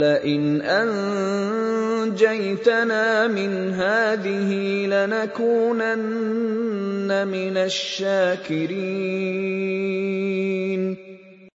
لَئِنْ أَنجَيْتَنَا مِنْ هَٰذِهِ لَنَكُونَنَّ مِنَ الشَّاكِرِينَ.